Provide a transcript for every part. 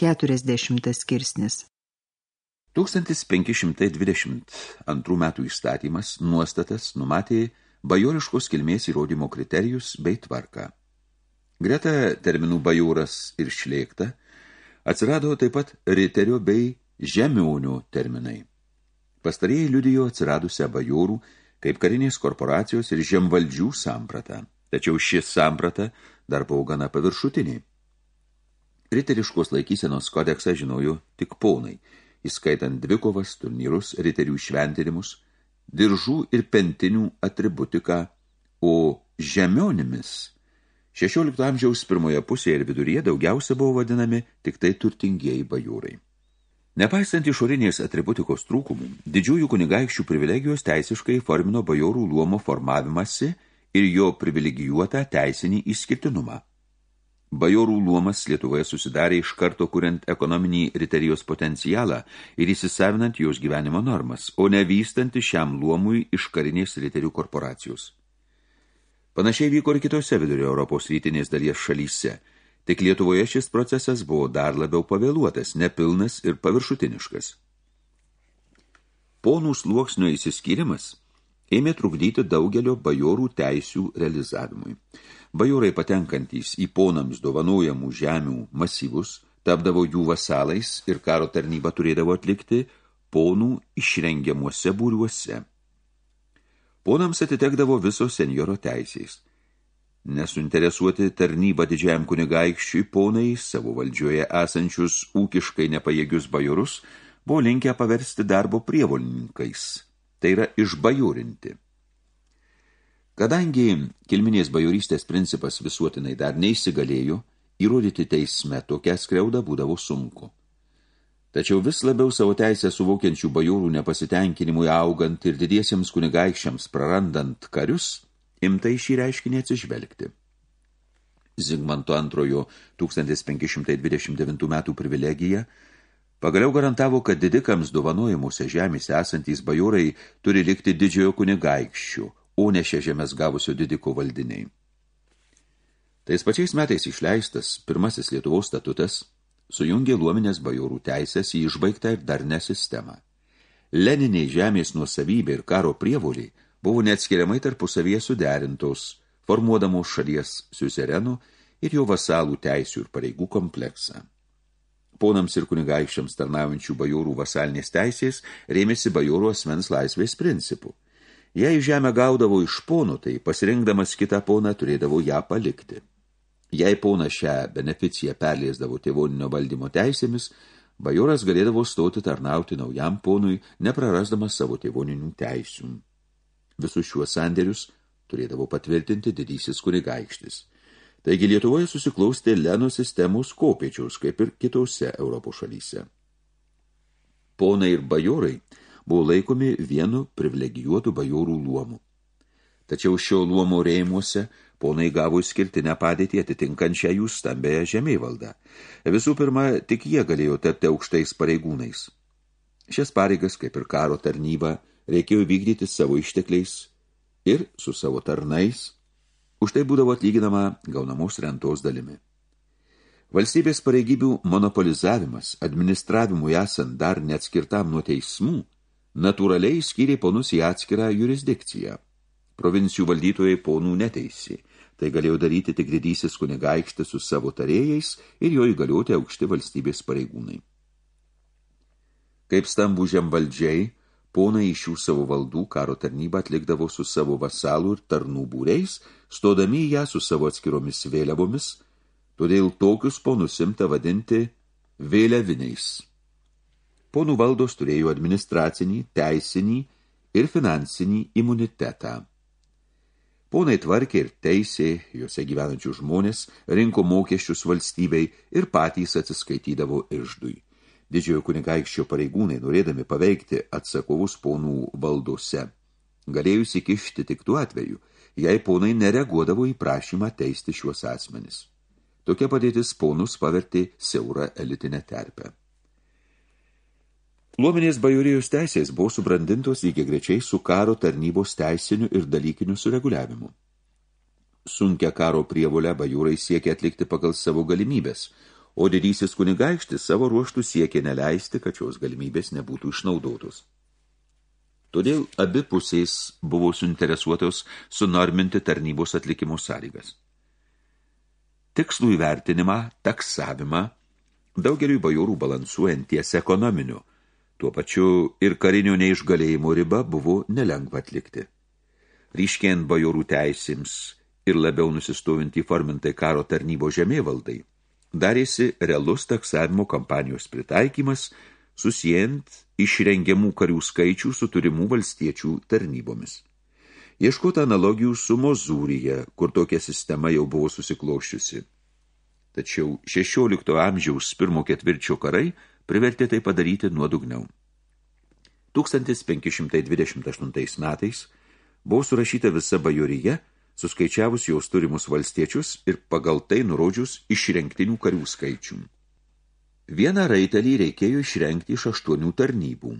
40 skirsnis. 1522 metų įstatymas nuostatas numatė bajoriškos kilmės įrodymo kriterijus bei tvarką. Greta terminų bajoras ir šlėkta atsirado taip pat riterio bei žemionių terminai. Pastarėjai liudijo atsiradusią bajorų kaip karinės korporacijos ir žemvaldžių sampratą. Tačiau šis samprata dar buvo gana paviršutinė. Riteriškos laikysenos kodeksą žinojo tik ponai, įskaitant dvikovas, turnyrus, riterių šventinimus, diržų ir pentinių atributiką, o žemionimis 16 amžiaus pirmoje pusėje ir viduryje daugiausia buvo vadinami tik tai turtingieji bajūrai. Nepaisant išorinės atributikos trūkumų, didžiųjų kunigaikščių privilegijos teisiškai formino bajorų luomo formavimasi ir jo privilegijuotą teisinį išskirtinumą. Bajorų luomas Lietuvoje susidarė iš karto kuriant ekonominį riterijos potencialą ir įsisavinant jos gyvenimo normas, o ne vystanti šiam luomui iš karinės riterių korporacijos. Panašiai vyko ir kitose vidurio Europos rytinės dalies šalyse – Tik Lietuvoje šis procesas buvo dar labiau pavėluotas, nepilnas ir paviršutiniškas. Ponų sluoksnio įsiskyrimas ėmė trukdyti daugelio bajorų teisių realizavimui. Bajorai patenkantys į ponams dovanojamų žemių masyvus tapdavo jų vasalais ir karo tarnybą turėdavo atlikti ponų išrengiamuose būriuose. Ponams atitekdavo visos senjoro teisės – Nesuinteresuoti tarnybą didžiajam kunigaikščiui ponai savo valdžioje esančius ūkiškai nepajėgius bajorus buvo linkę paversti darbo prievolininkais, tai yra išbajorinti. Kadangi kilminės bajorystės principas visuotinai dar neįsigalėjo, įrodyti teisme tokią skriaudą būdavo sunku. Tačiau vis labiau savo teisę suvokiančių bajorų nepasitenkinimui augant ir didiesiems kunigaikščiams prarandant karius – imta į šį reiškinį atsižvelgti. Zigmanto antrojo 1529 metų privilegija pagaliau garantavo, kad didikams dovanojimuose žemėse esantys bajorai turi likti didžiojo kunigaikščių, o ne šią žemės gavusio didiko valdiniai. Tais pačiais metais išleistas pirmasis Lietuvos statutas sujungė luominės bajorų teisės į išbaigtą ir darnę sistemą. Leniniai žemės nuosavybė ir karo prievoliai buvo neatskiriamai tarpusavyje suderintos, formuodamos šalies siuzerenų ir jo vasalų teisių ir pareigų kompleksą. Ponams ir kunigaikščiams tarnaujančių bajorų vasalinės teisės rėmėsi bajorų asmens laisvės principų. Jei žemę gaudavo iš ponų, tai pasirinkdamas kitą poną turėdavo ją palikti. Jei ponas šią beneficiją perliesdavo tėvoninio valdymo teisėmis, bajoras galėdavo stoti tarnauti naujam ponui, neprarasdamas savo tėvoninių teisių. Visus šiuos sandėrius turėdavo patvirtinti didysis kunigaikštis. Taigi Lietuvoje susiklaustė Leno sistemos kopiečiaus, kaip ir kitose Europos šalyse. Ponai ir bajorai buvo laikomi vienu privilegijuotų bajorų luomu. Tačiau šio luomo rėjimuose ponai gavo skirtinę padėtį atitinkančią jų stambėją žemėvaldą. Visų pirma, tik jie galėjo tapti aukštais pareigūnais. Šias pareigas, kaip ir karo tarnyba, reikėjo vykdyti savo ištekliais ir su savo tarnais, už tai būdavo atlyginama gaunamos rentos dalimi. Valstybės pareigybių monopolizavimas, administravimui esant dar neatskirtam nuo teismų, natūraliai skyrė ponus į atskirą jurisdikciją. Provincijų valdytojai ponų neteisi, tai galėjo daryti tik didysis kunigaikštis su savo tarėjais ir jo įgalioti aukšti valstybės pareigūnai. Kaip stambų žemvaldžiai, ponai iš šių savo valdų karo tarnybą atlikdavo su savo vasalų ir tarnų būreis, stodami į ją su savo atskiromis vėliavomis, todėl tokius ponus imta vadinti vėliaviniais. Ponų valdos turėjo administracinį, teisinį ir finansinį imunitetą. Ponai tvarkė ir teisė, juose gyvenančių žmonės, rinko mokesčius valstybei ir patys atsiskaitydavo išdui didžiojo kunigaikščio pareigūnai, norėdami paveikti atsakovus ponų valdose, galėjo įsikišti tik tuo atveju, jei ponai nereaguodavo į prašymą teisti šiuos asmenis. Tokia padėtis ponus pavertė siaurą elitinę terpę. Luomenės bajorijos teisės buvo subrandintos lygiai grečiai su karo tarnybos teisiniu ir dalykiniu sureguliavimu. Sunkia karo prievolę bajurai siekia atlikti pagal savo galimybės – o didysis kunigaikštis savo ruoštų siekė neleisti, kad šios galimybės nebūtų išnaudotos. Todėl abi pusės buvo suinteresuotos sunorminti tarnybos atlikimo sąlygas. Tikslų įvertinimą, taksavimą, daugeliui bajorų balansuojant ties ekonominiu, tuo pačiu ir karinio neišgalėjimo riba buvo nelengva atlikti. Ryškėjant bajorų teisėms ir labiau nusistovint įformintai karo tarnybo žemėvaldai, darėsi realus taksavimo kampanijos pritaikymas, susijęs išrengiamų karių skaičių su turimų valstiečių tarnybomis. Ieškota analogijų su Mozūrija, kur tokia sistema jau buvo susikloščiusi. Tačiau 16 amžiaus pirmo ketvirčio karai privertė tai padaryti nuodugniau. 1528 metais buvo surašyta visa bajorija, suskaičiavus jos turimus valstiečius ir pagal tai nurodžius išrenktinių karių skaičių. Vieną raitelį reikėjo išrengti iš aštuonių tarnybų.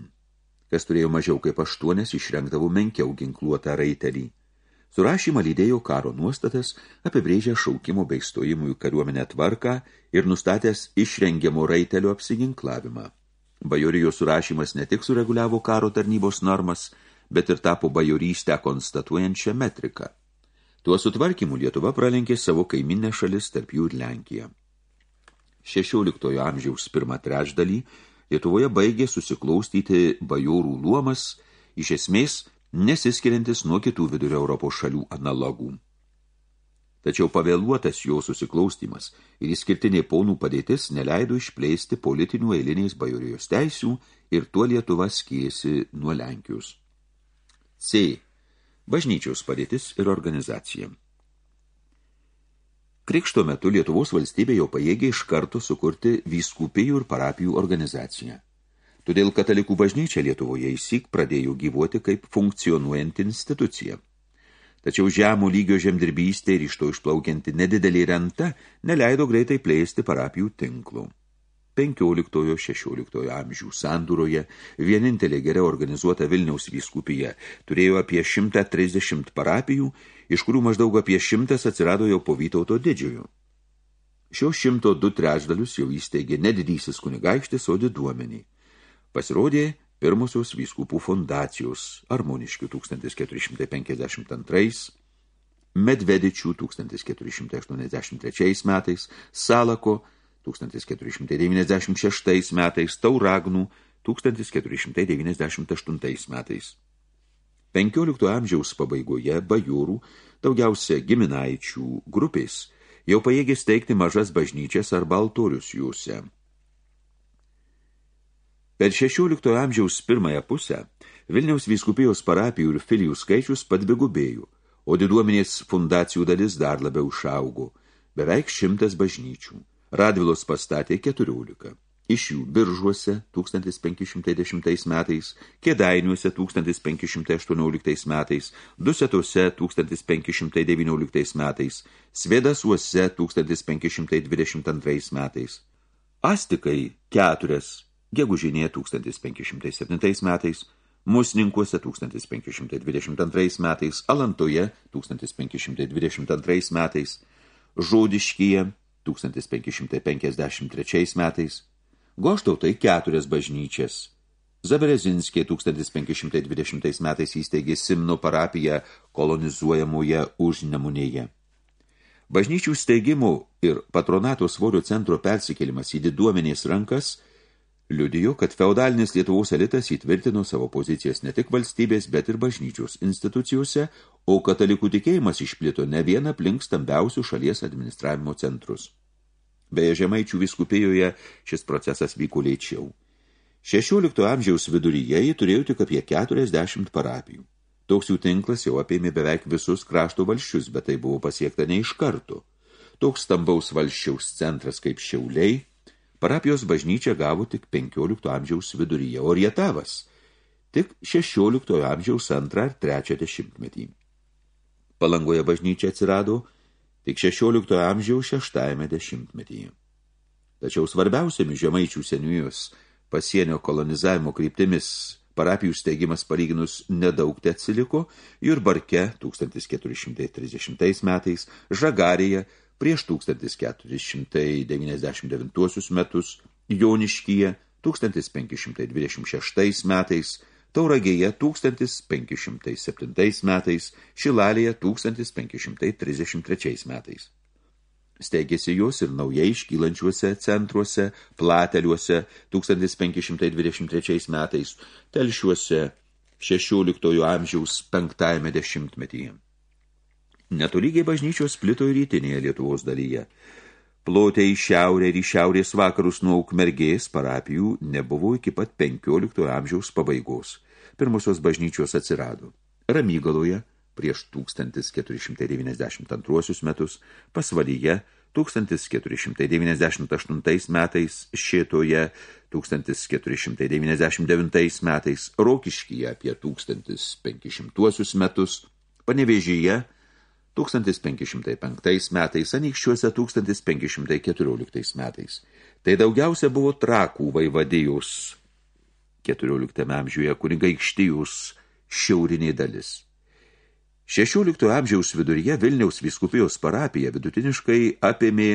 Kas turėjo mažiau kaip aštuonias, išrengdavo menkiau ginkluotą raitelį. Surašymą lydėjo karo nuostatas, apibrėžę šaukimo bei stojimų į kariuomenę tvarką ir nustatęs išrengiamo raitelio apsiginklavimą. Bajorijos surašymas ne tik sureguliavo karo tarnybos normas, bet ir tapo bajorystę konstatuojančią metriką. Tuo sutvarkymu Lietuva pralenkė savo kaiminę šalis, tarp jų ir Lenkiją. 16 amžiaus pirmą trečdalį Lietuvoje baigė susiklaustyti bajorų luomas, iš esmės nesiskiriantis nuo kitų vidurio Europos šalių analogų. Tačiau pavėluotas jo susiklaustimas ir įskirtinė ponų padėtis neleido išplėsti politinių eiliniais bajorijos teisių ir tuo Lietuva skėsi nuo Lenkijos. C bažnyčios padėtis ir organizacija. Krikšto metu Lietuvos valstybė jau pajėgė iš karto sukurti vyskupijų ir parapijų organizaciją. Todėl katalikų bažnyčia Lietuvoje įsik pradėjo gyvuoti kaip funkcionuojanti institucija. Tačiau žemų lygio žemdirbystė ir iš to išplaukianti nedidelį renta neleido greitai plėsti parapijų tinklų. 15-16 amžių sandūroje vienintelė geriau organizuota Vilniaus vyskupija turėjo apie 130 parapijų, iš kurių maždaug apie 100 atsirado jau po Vytauto didžiojo. Šio šimto du trečdalius jau įsteigė nedidysis kunigaikštis, o diduomeniai. Pasirodė pirmosios vyskupų fondacijos Armoniškių 1452, Medvedičių 1483 metais, Salako 1496 metais, Tauragnų 1498 metais. 15 amžiaus pabaigoje bajūrų, daugiausia giminaičių grupės, jau pajėgė steigti mažas bažnyčias arba altorius jūse. Per 16 amžiaus pirmąją pusę Vilniaus vyskupijos parapijų ir filijų skaičius padvigubėjo, o diduomenės fundacijų dalis dar labiau išaugo, beveik šimtas bažnyčių. Radvilos pastatė 14. Iš jų biržuose 1510 metais, Kėdainiuose 1518 metais, Dusetose 1519 metais, Svedasuose 1522 metais. Astikai keturias, Gegužinė 1507 metais, Musninkuose 1522 metais, Alantoje 1522 metais, Žodiškyje 1553 metais, Goštautai keturias bažnyčias. Zaberezinskė 1520 metais įsteigė Simno parapiją kolonizuojamoje užnemunėje. Bažnyčių steigimų ir patronato svorio centro persikėlimas į diduomenės rankas liudijo, kad feudalinis Lietuvos elitas įtvirtino savo pozicijas ne tik valstybės, bet ir bažnyčios institucijose, o katalikų tikėjimas išplito ne vieną aplink stambiausių šalies administravimo centrus. Beje, žemaičių viskupijoje šis procesas vyko lėčiau. 16 amžiaus viduryje jį turėjo tik apie 40 parapijų. Toks jų tinklas jau apėmė beveik visus krašto valščius, bet tai buvo pasiekta ne iš karto. Toks stambaus valščiaus centras kaip Šiauliai, parapijos bažnyčia gavo tik 15 amžiaus viduryje, o Rietavas tik 16 amžiaus antrą ar trečią dešimtmetį. Palangoje bažnyčia atsirado tik 16 amžiaus šeštajame dešimtmetyje. Tačiau svarbiausiamis žemaičių senijos pasienio kolonizavimo kryptimis parapijų steigimas palyginus nedaug te atsiliko ir Barke 1430 metais, Žagarėje prieš 1499 metus Joniškyje 1526 metais, Tauragėje 1507 metais, Šilalėje 1533 metais. Steigėsi jos ir naujai iškylančiuose centruose, plateliuose 1523 metais, telšiuose 16 amžiaus penktajame dešimtmetyje. Netolygiai bažnyčios plito ir rytinėje Lietuvos dalyje. Plotė į šiaurę ir į šiaurės vakarus nuo Ukmergės parapijų nebuvo iki pat 15 amžiaus pabaigos. Pirmosios bažnyčios atsirado. Ramygaloje prieš 1492 metus, pasvalyje 1498 metais, Šėtoje 1499 metais, Rokiškyje apie 1500 metus, Panevėžyje 1505 metais, Anykščiuose 1514 metais. Tai daugiausia buvo trakų vaivadijus 14 amžiuje kunigaikštijus šiaurinė dalis. 16 amžiaus viduryje Vilniaus vyskupijos parapija vidutiniškai apėmė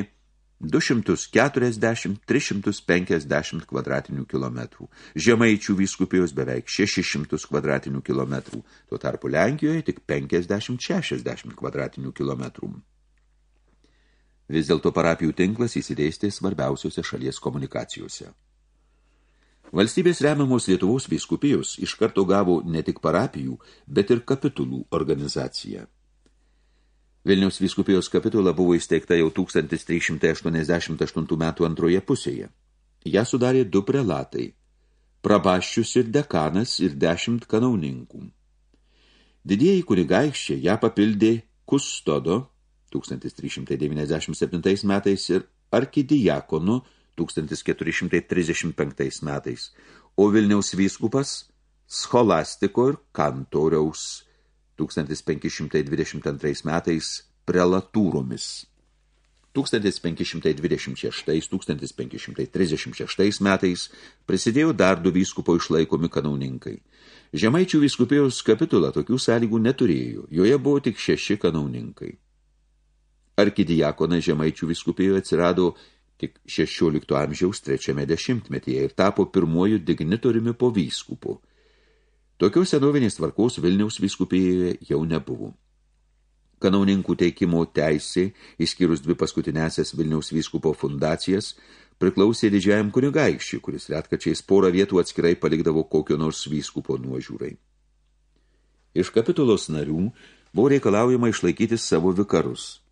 240-350 kvadratinių kilometrų, Žemaičių vyskupijos beveik 600 kvadratinių kilometrų, tuo tarpu Lenkijoje tik 50-60 kvadratinių kilometrų. Vis dėlto parapijų tinklas įsidėstė svarbiausiose šalies komunikacijose. Valstybės remiamos Lietuvos vyskupijos iš karto gavo ne tik parapijų, bet ir kapitulų organizaciją. Vilniaus vyskupijos kapitula buvo įsteigta jau 1388 metų antroje pusėje. Ja sudarė du prelatai – prabaščius ir dekanas ir dešimt kanauninkų. Didieji kunigaikščiai ją papildė kustodo 1397 metais ir arkidijakonu 1435 metais, o Vilniaus vyskupas scholastiko ir kantoriaus 1522 metais prelatūromis. 1526-1536 metais prisidėjo dar du vyskupo išlaikomi kanauninkai. Žemaičių vyskupijos kapitula tokių sąlygų neturėjo, joje buvo tik šeši kanauninkai. Arkidiakonai Žemaičių vyskupijoje atsirado tik 16 amžiaus trečiame dešimtmetyje ir tapo pirmuoju dignitoriumi po vyskupu – Tokios senovinės tvarkos Vilniaus vyskupijoje jau nebuvo. Kanauninkų teikimo teisė, išskyrus dvi paskutinėsias Vilniaus vyskupo fundacijas, priklausė didžiajam kunigaikščiui, kuris retkačiais porą vietų atskirai palikdavo kokio nors vyskupo nuožiūrai. Iš kapitulos narių buvo reikalaujama išlaikyti savo vikarus.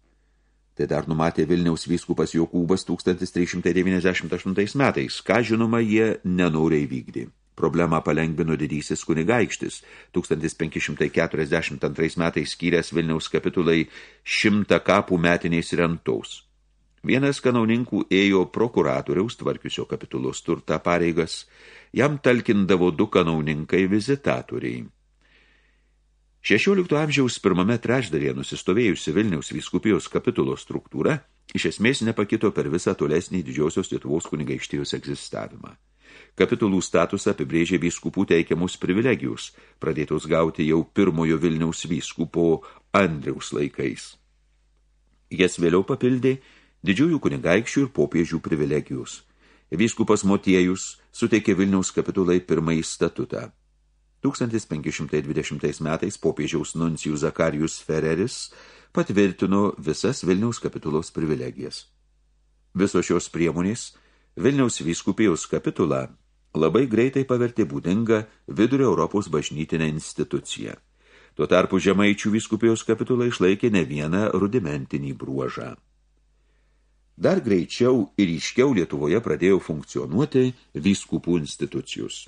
Tai dar numatė Vilniaus vyskupas Jokūbas 1398 metais, ką žinoma jie nenoriai vykdė. Problemą palengvino didysis kunigaikštis, 1542 metais skyręs Vilniaus kapitulai šimtą kapų metiniais rentaus. Vienas kanauninkų ėjo prokuratoriaus tvarkiusio kapitulos turtą pareigas, jam talkindavo du kanauninkai vizitatoriai. 16 amžiaus pirmame trečdalyje nusistovėjusi Vilniaus vyskupijos kapitulos struktūra iš esmės nepakito per visą tolesnį didžiosios Lietuvos kunigaikštijos egzistavimą. Kapitulų statusą apibrėžė vyskupų teikiamus privilegijus, pradėtos gauti jau pirmojo Vilniaus vyskupo Andriaus laikais. Jas vėliau papildė didžiųjų kunigaikščių ir popiežių privilegijus. Vyskupas Motiejus suteikė Vilniaus kapitulai pirmąjį statutą. 1520 metais popiežiaus nuncijų Zakarijus Fereris patvirtino visas Vilniaus kapitulos privilegijas. Visos šios priemonės Vilniaus vyskupijos kapitulą labai greitai pavertė būdinga vidurio Europos bažnytinę instituciją. Tuo tarpu žemaičių vyskupijos kapitulą išlaikė ne vieną rudimentinį bruožą. Dar greičiau ir iškiau Lietuvoje pradėjo funkcionuoti vyskupų institucijus.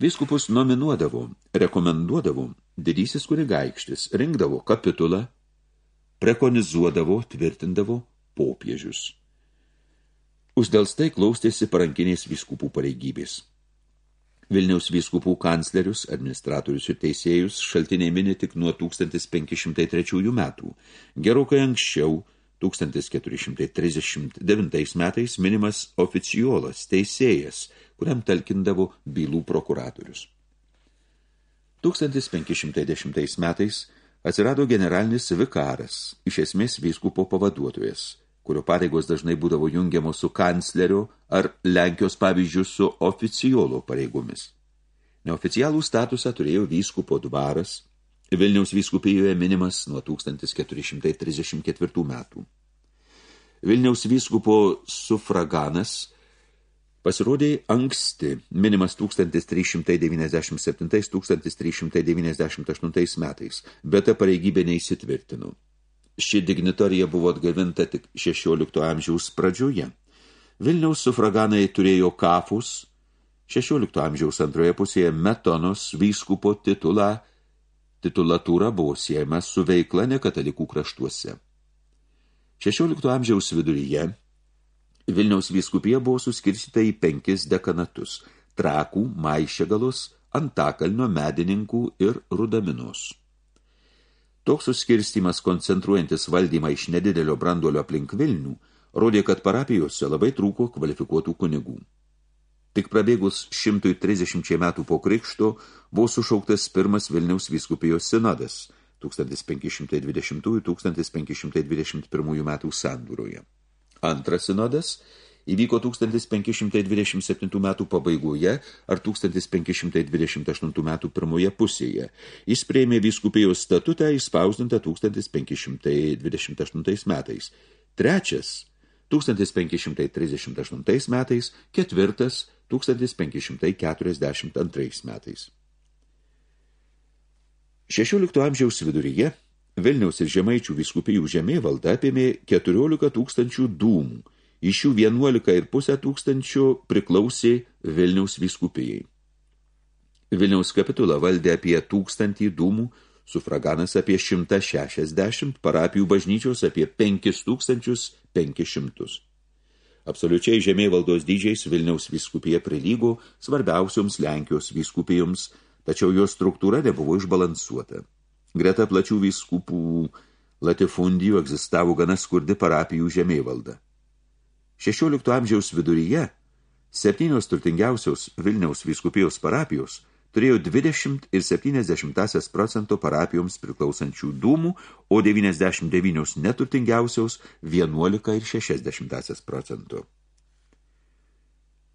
Vyskupus nominuodavo, rekomenduodavo didysis kunigaikštis, rinkdavo kapitulą, prekonizuodavo, tvirtindavo popiežius. Uždelstai klaustėsi parankiniais vyskupų pareigybės. Vilniaus vyskupų kanclerius, administratorius ir teisėjus šaltiniai mini tik nuo 1503 metų. Gerokai anksčiau, 1439 metais minimas oficiolas, teisėjas, kuriam talkindavo bylų prokuratorius. 1510 metais atsirado generalinis vikaras, iš esmės vyskupo pavaduotojas, kurio pareigos dažnai būdavo jungiamos su kanclerio ar Lenkijos pavyzdžių su oficiolo pareigomis. Neoficialų statusą turėjo vyskupo dvaras, Vilniaus vyskupijoje minimas nuo 1434 metų. Vilniaus vyskupo sufraganas pasirodė anksti, minimas 1397-1398 metais, bet ta pareigybė neįsitvirtino. Ši dignitorija buvo atgavinta tik 16 amžiaus pradžioje. Vilniaus sufraganai turėjo kafus, 16 amžiaus antroje pusėje metonos vyskupo titulą, titulatūra buvo siejama su veikla nekatalikų kraštuose. 16 amžiaus viduryje Vilniaus vyskupija buvo suskirstyta į penkis dekanatus – Trakų, Maišegalus, Antakalnio, Medininkų ir Rudaminos. Toks suskirstymas koncentruojantis valdymą iš nedidelio branduolio aplink Vilnių rodė, kad parapijose labai trūko kvalifikuotų kunigų. Tik prabėgus 130 metų po krikšto buvo sušauktas pirmas Vilniaus vyskupijos sinodas 1520-1521 metų sandūroje. Antras sinodas įvyko 1527 metų pabaigoje ar 1528 metų pirmoje pusėje. Jis prieimė vyskupijos statutą įspausdintą 1528 metais. Trečias 1538 metais, ketvirtas 1542 metais. 16 amžiaus viduryje Vilniaus ir Žemaičių viskupijų žemėvalda apėmė 14 tūkstančių dūmų, iš jų 11,5 tūkstančių priklausė Vilniaus viskupijai. Vilniaus kapitula valdė apie tūkstantį dūmų, sufraganas apie 160, parapijų bažnyčios apie 5500. Absoliučiai žemėvaldos dydžiais Vilniaus vyskupija prilygo svarbiausioms Lenkijos vyskupijoms, tačiau jos struktūra nebuvo išbalansuota. Greta plačių vyskupų latifundijų egzistavo gana skurdi parapijų žemėvalda. 16 amžiaus viduryje septynios turtingiausios Vilniaus vyskupijos parapijos turėjo 20 ir 70 procento parapijoms priklausančių dūmų, o 99 neturtingiausiaus 11 ir 60 procento.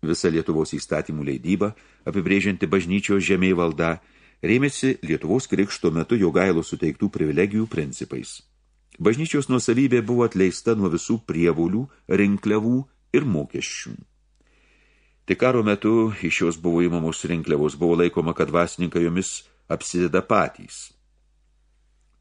Visa Lietuvos įstatymų leidyba, apibrėžianti bažnyčios žemėj valdą, rėmėsi Lietuvos krikšto metu jo gailo suteiktų privilegijų principais. Bažnyčios nuosavybė buvo atleista nuo visų prievolių, rinkliavų ir mokesčių. Tik karo metu iš jos buvo įmamos rinkliavos, buvo laikoma, kad dvasininkai jomis apsideda patys.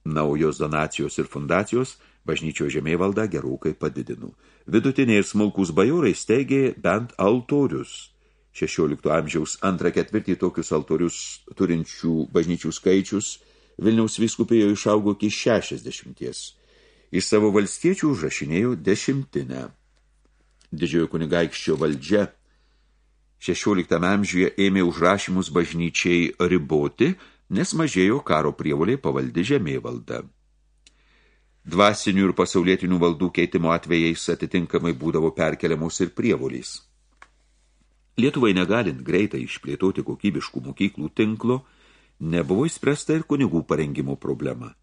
Naujos donacijos ir fundacijos bažnyčio žemėvaldą gerokai padidino. Vidutiniai ir smulkus bajorai steigė bent altorius. 16 amžiaus antrą ketvirtį tokius altorius turinčių bažnyčių skaičius Vilniaus vyskupijoje išaugo iki 60. Iš savo valstiečių užrašinėjo dešimtinę. Didžiojo kunigaikščio valdžia 16 amžiuje ėmė užrašymus bažnyčiai riboti, nes mažėjo karo prievoliai pavaldi žemėvalda. Dvasinių ir pasaulietinių valdų keitimo atvejais atitinkamai būdavo perkeliamos ir prievolys. Lietuvai negalint greitai išplėtoti kokybiškų mokyklų tinklo, nebuvo įspręsta ir kunigų parengimo problema.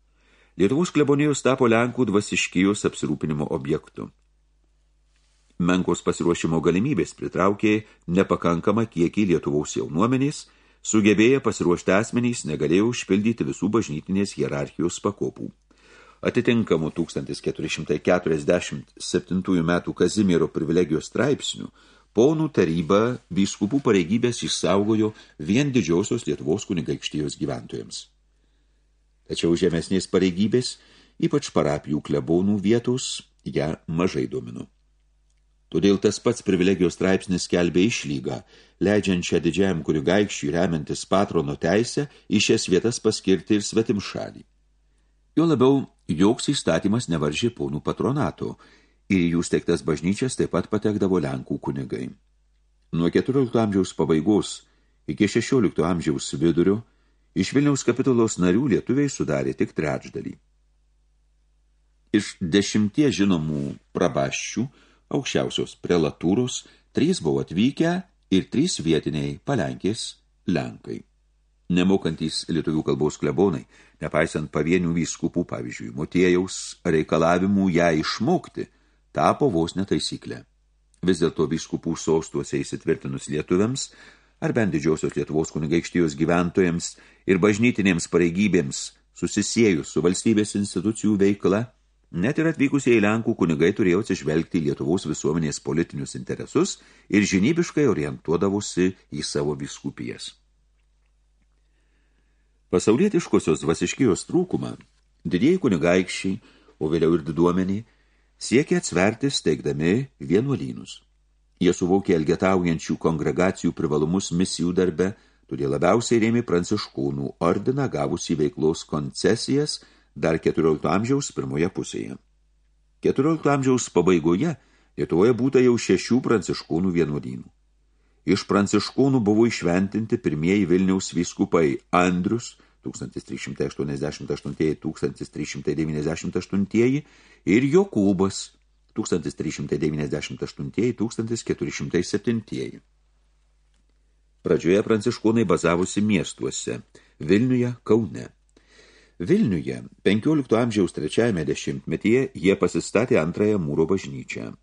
Lietuvos klebonijos tapo Lenkų dvasiškijos apsirūpinimo objektu menkos pasiruošimo galimybės pritraukė nepakankamą kiekį Lietuvaus jaunuomenės, sugebėję pasiruošti asmenys negalėjo užpildyti visų bažnytinės hierarchijos pakopų. Atitinkamų 1447 metų Kazimiero privilegijos straipsnių ponų taryba vyskupų pareigybės išsaugojo vien didžiausios Lietuvos kunigaikštijos gyventojams. Tačiau žemesnės pareigybės, ypač parapijų klebonų vietos, ją mažai domino. Todėl tas pats privilegijos straipsnis kelbė išlygą, leidžiančią didžiajam kunigaikščiui remiantis patrono teisę į šias vietas paskirti ir svetim šalį. Jo labiau, joks įstatymas nevaržė ponų patronato, ir jų steigtas bažnyčias taip pat patekdavo Lenkų kunigai. Nuo 14 amžiaus pabaigos iki 16 amžiaus vidurio iš Vilniaus kapitulos narių lietuviai sudarė tik trečdalį. Iš dešimties žinomų prabaščių aukščiausios prelatūros, trys buvo atvykę ir trys vietiniai palenkės Lenkai. Nemokantys lietuvių kalbos klebonai, nepaisant pavienių vyskupų, pavyzdžiui, motiejaus reikalavimų ją išmokti, tapo vos netaisyklę. Vis dėlto vyskupų sostuose įsitvirtinus lietuviams, ar bent didžiosios Lietuvos kunigaikštijos gyventojams ir bažnytinėms pareigybėms susisiejus su valstybės institucijų veikla, net ir atvykusieji Lenkų kunigai turėjo atsižvelgti Lietuvos visuomenės politinius interesus ir žinybiškai orientuodavosi į savo vyskupijas. Pasaulietiškosios vasiškijos trūkumą didieji kunigaikščiai, o vėliau ir diduomeniai, siekia atsverti steigdami vienuolynus. Jie suvokė elgetaujančių kongregacijų privalumus misijų darbe, todėl labiausiai rėmė pranciškūnų ordiną gavusį veiklos koncesijas dar 14 amžiaus pirmoje pusėje. 14 amžiaus pabaigoje Lietuvoje būta jau šešių pranciškūnų vienuolynų. Iš pranciškūnų buvo išventinti pirmieji Vilniaus vyskupai Andrius 1388-1398 ir Jokūbas 1398-1407. Pradžioje pranciškūnai bazavusi miestuose – Vilniuje, Kaune. Vilniuje 15 amžiaus trečiajame dešimtmetyje jie pasistatė antrąją mūro bažnyčią.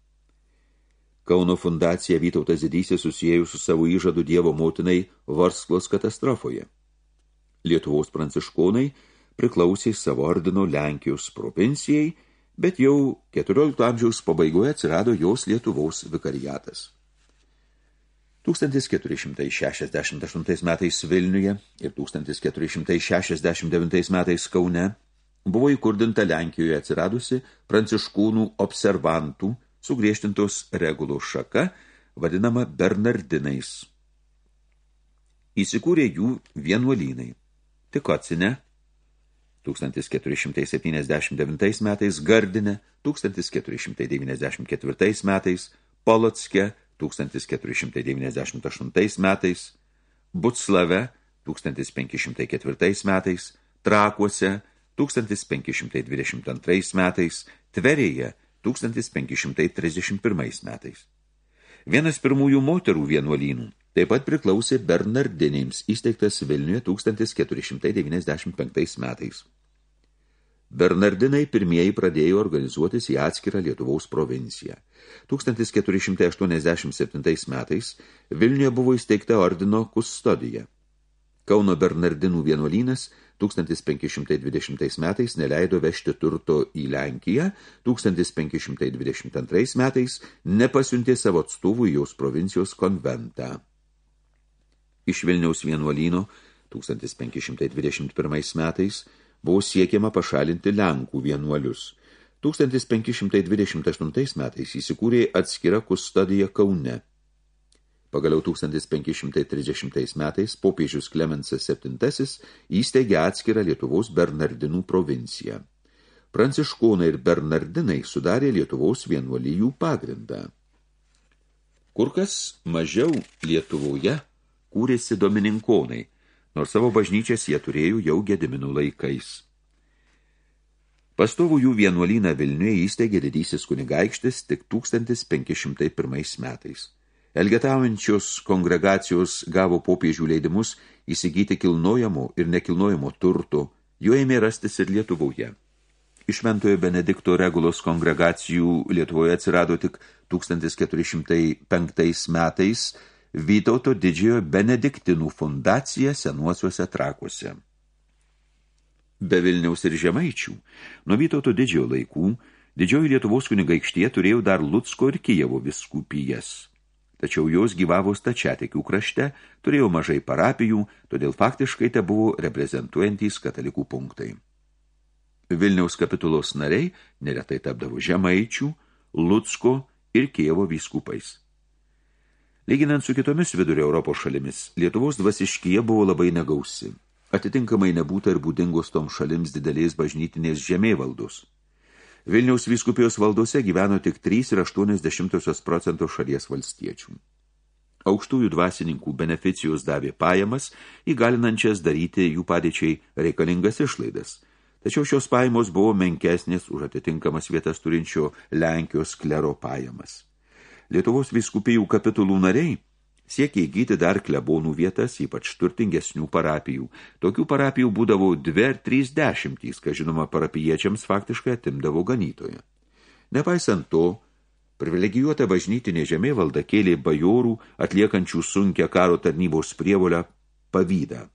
Kauno fundacija Vytautas Didysis susijėjų su savo įžadu Dievo motinai Varsklos katastrofoje. Lietuvos pranciškonai priklausė savo ordino Lenkijos provincijai, bet jau 14 amžiaus pabaigoje atsirado jos Lietuvos vikariatas. 1468 metais Vilniuje ir 1469 metais Kaune buvo įkurdinta Lenkijoje atsiradusi pranciškūnų observantų sugriežtintos regulos šaka, vadinama Bernardinais. Įsikūrė jų vienuolynai. Tikocine 1479 metais, Gardine 1494 metais, Polotske 1498 metais, Butslave 1504 metais, Trakuose 1522 metais, Tverėje 1531 metais. Vienas pirmųjų moterų vienuolynų taip pat priklausė Bernardinėms įsteigtas Vilniuje 1495 metais. Bernardinai pirmieji pradėjo organizuotis į atskirą Lietuvaus provinciją. 1487 metais Vilniuje buvo įsteigta ordino kustodija. Kauno Bernardinų vienuolynas 1520 metais neleido vežti turto į Lenkiją, 1522 metais nepasiuntė savo atstovų į jaus provincijos konventą. Iš Vilniaus vienuolyno 1521 metais buvo siekiama pašalinti Lenkų vienuolius. 1528 metais įsikūrė atskira kustodija Kaune. Pagaliau 1530 metais popiežius Klemensas VII įsteigė atskirą Lietuvos Bernardinų provinciją. Pranciškonai ir Bernardinai sudarė Lietuvos vienuolijų pagrindą. Kur kas mažiau Lietuvoje kūrėsi domininkonai, nors savo bažnyčias jie turėjo jau gediminų laikais. Pastovų jų vienuolyną Vilniuje įsteigė didysis kunigaikštis tik 1501 metais. Elgetaujančios kongregacijos gavo popiežių leidimus įsigyti kilnojamo ir nekilnojamo turto, jo ėmė rastis ir Lietuvoje. Iš Šventojo Benedikto regulos kongregacijų Lietuvoje atsirado tik 1405 metais Vytauto didžiojo Benediktinų fundacija senuosiuose trakuose. Be Vilniaus ir Žemaičių, nuo Vytauto didžiojo laikų, didžioji Lietuvos kunigaikštie turėjo dar Lucko ir Kijevo viskupijas – tačiau jos gyvavo stačiatikių krašte, turėjo mažai parapijų, todėl faktiškai te buvo reprezentuojantys katalikų punktai. Vilniaus kapitulos nariai neretai tapdavo žemaičių, Lucko ir Kievo vyskupais. Lyginant su kitomis vidurio Europos šalimis, Lietuvos dvasiškyje buvo labai negausi. Atitinkamai nebūta ir būdingos tom šalims didelės bažnytinės žemėvaldos. Vilniaus vyskupijos valdose gyveno tik 3,8 procento šalies valstiečių. Aukštųjų dvasininkų beneficijos davė pajamas, įgalinančias daryti jų padėčiai reikalingas išlaidas. Tačiau šios pajamos buvo menkesnės už atitinkamas vietas turinčio Lenkijos klero pajamas. Lietuvos vyskupijų kapitulų nariai Siekia įgyti dar klebonų vietas, ypač turtingesnių parapijų. Tokių parapijų būdavo dvi ar trys dešimtys, ką žinoma parapijiečiams faktiškai atimdavo ganytoje. Nepaisant to, privilegijuota bažnytinė žemė valda kėlė bajorų, atliekančių sunkia karo tarnybos prievolę pavydą.